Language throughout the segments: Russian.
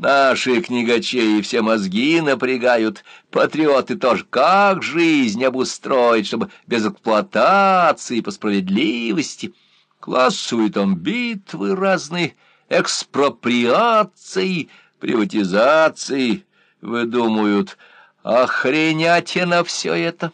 Наши книгачей все мозги напрягают, патриоты тоже. Как жизнь обустроить, чтобы без эксплуатации, по справедливости? Классовые там битвы разные, экспроприации, приватизации выдумывают. Охренятина все это.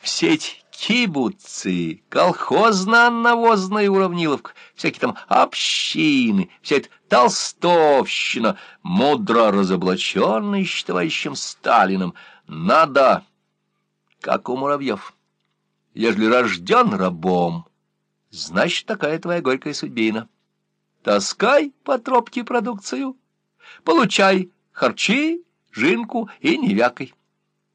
Все эти кибуцы, колхозно-навозная уравниловка, всякие там общины, вся эта толстовщина, мудро разоблаченная с товарищем Сталиным. Надо, как у муравьев. Ежели рожден рабом, значит, такая твоя горькая судьбина. Таскай по тропке продукцию, получай харчи, жинку и не вякай.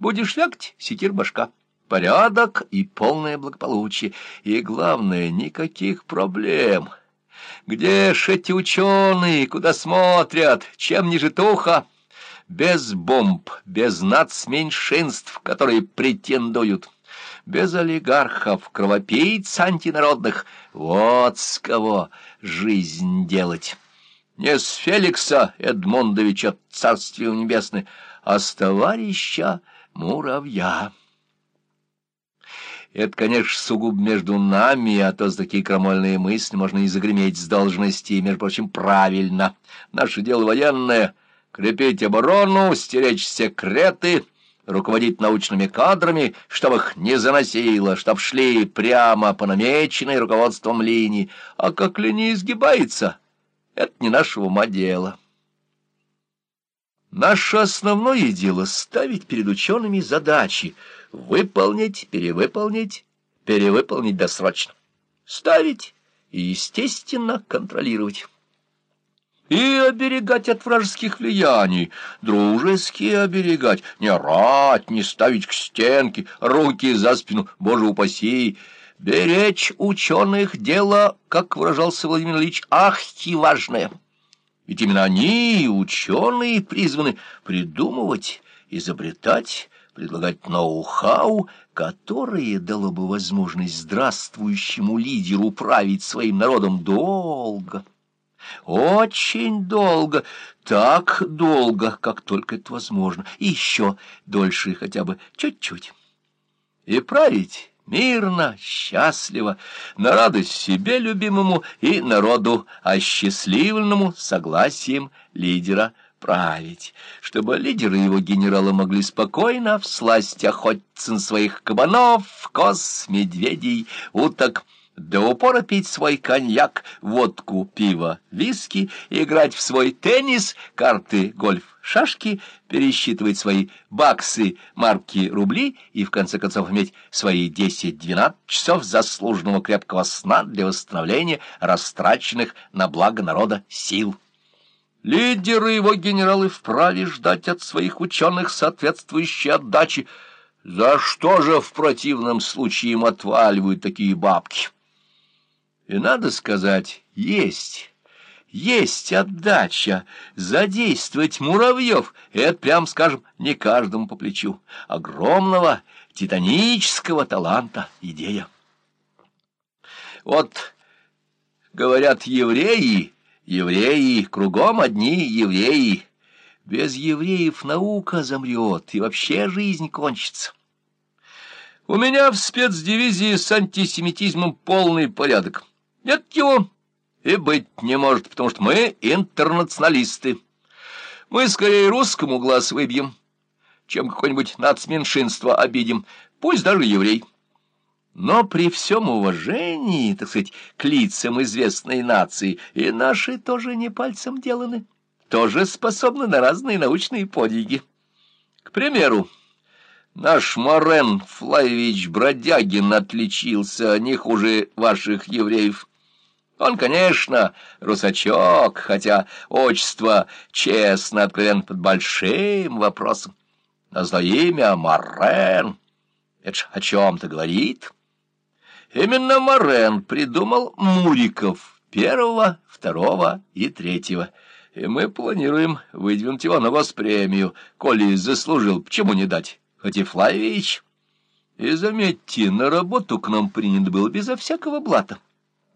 Будешь вякать — сетир башка порядок и полное благополучие. И, главное, никаких проблем. Где ж эти ученые, куда смотрят, чем не житуха? Без бомб, без нацменьшинств, которые претендуют, без олигархов, кровопийц антинародных. Вот с кого жизнь делать. Не с Феликса Эдмондовича, царствие небесное, а с товарища Муравья. Это, конечно, сугубо между нами, а то за такие крамольные мысли можно и загреметь с должности, и, между прочим, правильно. Наше дело военное — крепить оборону, стеречь секреты, руководить научными кадрами, чтобы их не заносило, чтоб шли прямо по намеченной руководством линии. А как линия изгибается, это не нашего ума дело. Наше основное дело — ставить перед учеными задачи — выполнить, перевыполнить, перевыполнить досрочно, ставить и, естественно, контролировать. И оберегать от вражеских влияний, дружески оберегать, не орать, не ставить к стенке, руки за спину, боже упаси, беречь ученых дело, как выражался Владимир Ильич, ахти важное. Ведь именно они, ученые, призваны придумывать, изобретать, предлагать ноу-хау, которое дало бы возможность здравствующему лидеру править своим народом долго, очень долго, так долго, как только это возможно, и еще дольше хотя бы чуть-чуть. И править мирно, счастливо, на радость себе любимому и народу, осчастливленному согласием лидера править, чтобы лидеры его генерала могли спокойно всласть охотиться на своих кабанов, коз, медведей, уток, до упора пить свой коньяк, водку, пиво, виски, играть в свой теннис, карты, гольф, шашки, пересчитывать свои баксы, марки, рубли и, в конце концов, иметь свои 10-12 часов заслуженного крепкого сна для восстановления растраченных на благо народа сил. Лидеры его генералы вправе ждать от своих ученых соответствующей отдачи. За что же в противном случае им отваливают такие бабки? И надо сказать, есть, есть отдача. Задействовать муравьев — это, прям скажем, не каждому по плечу. Огромного, титанического таланта идея. Вот, говорят, евреи Евреи, кругом одни евреи. Без евреев наука замрет, и вообще жизнь кончится. У меня в спецдивизии с антисемитизмом полный порядок. Нет его и быть не может, потому что мы интернационалисты. Мы скорее русскому глаз выбьем, чем какое-нибудь нацменьшинство обидим, пусть даже еврей. Но при всем уважении, так сказать, к лицам известной нации, и наши тоже не пальцем деланы, тоже способны на разные научные подвиги. К примеру, наш Морен Флавич Бродягин отличился не хуже ваших евреев. Он, конечно, русачок, хотя отчество, честно, откровенно под большим вопросом. Но за имя Морен, это о чем-то говорит. Именно Морен придумал Муриков первого, второго и третьего. И мы планируем выдвинуть его на госпремию. Коли заслужил, почему не дать? Хоть Флавич. И заметьте, на работу к нам принят был безо всякого блата.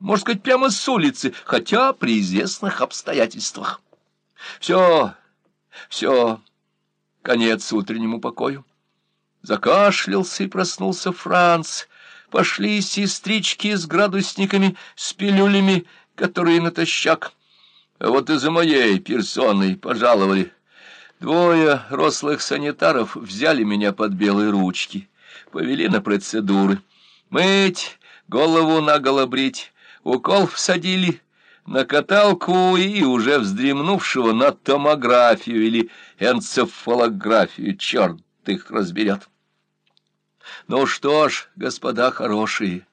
Можно сказать, прямо с улицы, хотя при известных обстоятельствах. Все, все, конец утреннему покою. Закашлялся и проснулся Франц. Пошли сестрички с градусниками, с пилюлями, которые натощак. А вот и за моей персоной пожаловали. Двое рослых санитаров взяли меня под белые ручки, повели на процедуры. Мыть, голову наголо брить, укол всадили — на каталку и уже вздремнувшего на томографию или энцефалографию, черт их разберет. Ну что ж, господа хорошие,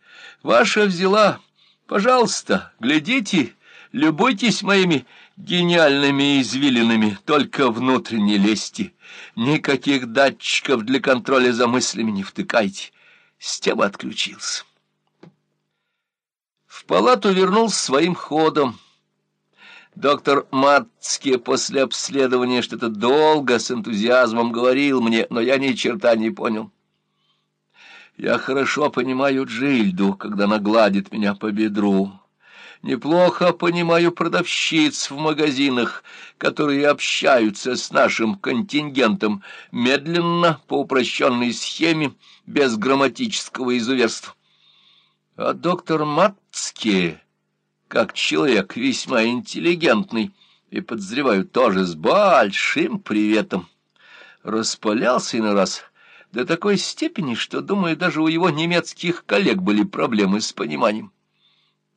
ваша взяла, пожалуйста, глядите, любуйтесь моими гениальными извилинами, только внутрь не лезьте, никаких датчиков для контроля за мыслями не втыкайте. С тем отключился. В палату вернулся своим ходом. Доктор Матски после обследования что-то долго с энтузиазмом говорил мне, но я ни черта не понял. Я хорошо понимаю Джильду, когда она гладит меня по бедру. Неплохо понимаю продавщиц в магазинах, которые общаются с нашим контингентом медленно, по упрощенной схеме, без грамматического изуверства. А доктор Матски, как человек весьма интеллигентный, и, подозреваю, тоже с большим приветом, распалялся иной раз до такой степени, что, думаю, даже у его немецких коллег были проблемы с пониманием.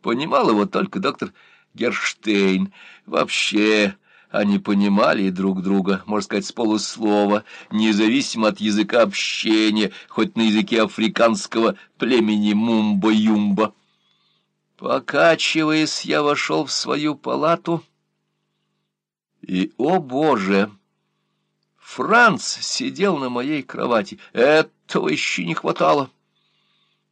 Понимал его только доктор Герштейн. Вообще они понимали друг друга, можно сказать, с полуслова, независимо от языка общения, хоть на языке африканского племени Мумба-Юмба. Покачиваясь, я вошел в свою палату, и, о боже, Франц сидел на моей кровати. Этого еще не хватало.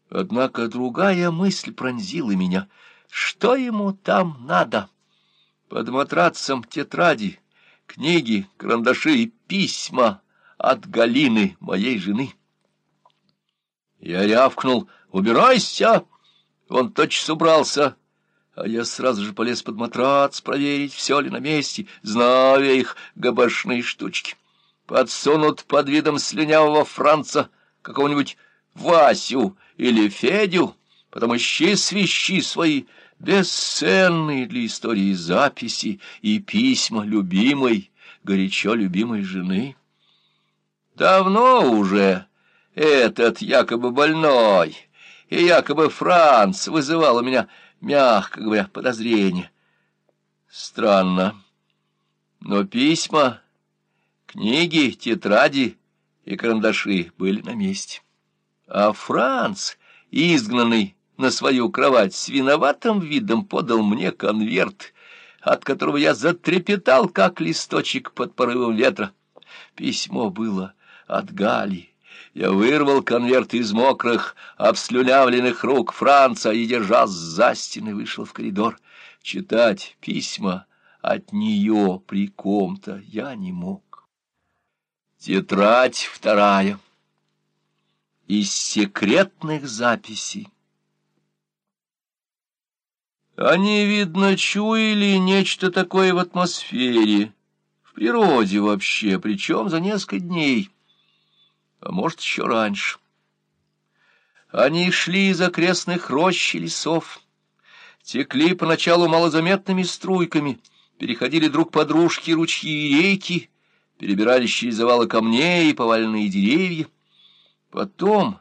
Однако другая мысль пронзила меня. Что ему там надо? — под матрацем тетради, книги, карандаши и письма от Галины, моей жены. Я рявкнул «Убирайся!» Он тотчас убрался, а я сразу же полез под матрац проверить, все ли на месте, зная их габашные штучки. Подсунут под видом слюнявого Франца какого-нибудь Васю или Федю, потом ищи свищи свои — бесценные для истории записи и письма любимой, горячо любимой жены. Давно уже этот якобы больной и якобы Франц вызывал у меня, мягко говоря, подозрение. Странно, но письма, книги, тетради и карандаши были на месте. А Франц, изгнанный на свою кровать с виноватым видом подал мне конверт, от которого я затрепетал, как листочек под порывом ветра. Письмо было от Гали. Я вырвал конверт из мокрых, обслюнявленных рук Франца и, держа за стены, вышел в коридор. Читать письма от нее при ком-то я не мог. Тетрадь вторая. Из секретных записей. Они, видно, чуяли нечто такое в атмосфере, в природе вообще, причем за несколько дней, а может, еще раньше. Они шли из окрестных рощ и лесов, текли поначалу малозаметными струйками, переходили друг по дружке ручьи и реки, перебирались через завалы камней и поваленные деревья. Потом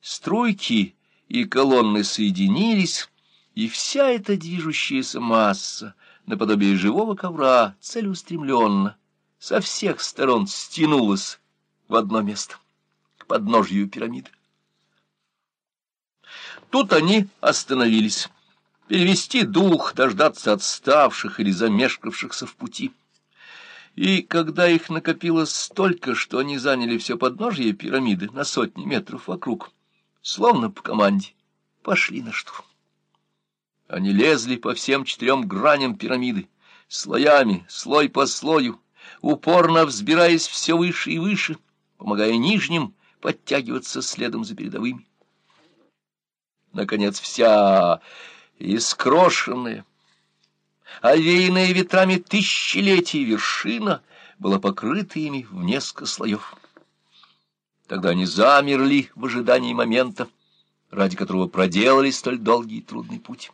струйки и колонны соединились, и вся эта движущаяся масса, наподобие живого ковра, целеустремленно, со всех сторон стянулась в одно место, к подножью пирамиды. Тут они остановились, перевести дух, дождаться отставших или замешкавшихся в пути. И когда их накопилось столько, что они заняли все подножье пирамиды на сотни метров вокруг, словно по команде, пошли на штурм. Они лезли по всем четырем граням пирамиды, слоями, слой по слою, упорно взбираясь все выше и выше, помогая нижним подтягиваться следом за передовыми. Наконец, вся искрошенная, овеянная ветрами тысячелетий вершина была покрыта ими в несколько слоев. Тогда они замерли в ожидании момента, ради которого проделали столь долгий и трудный путь.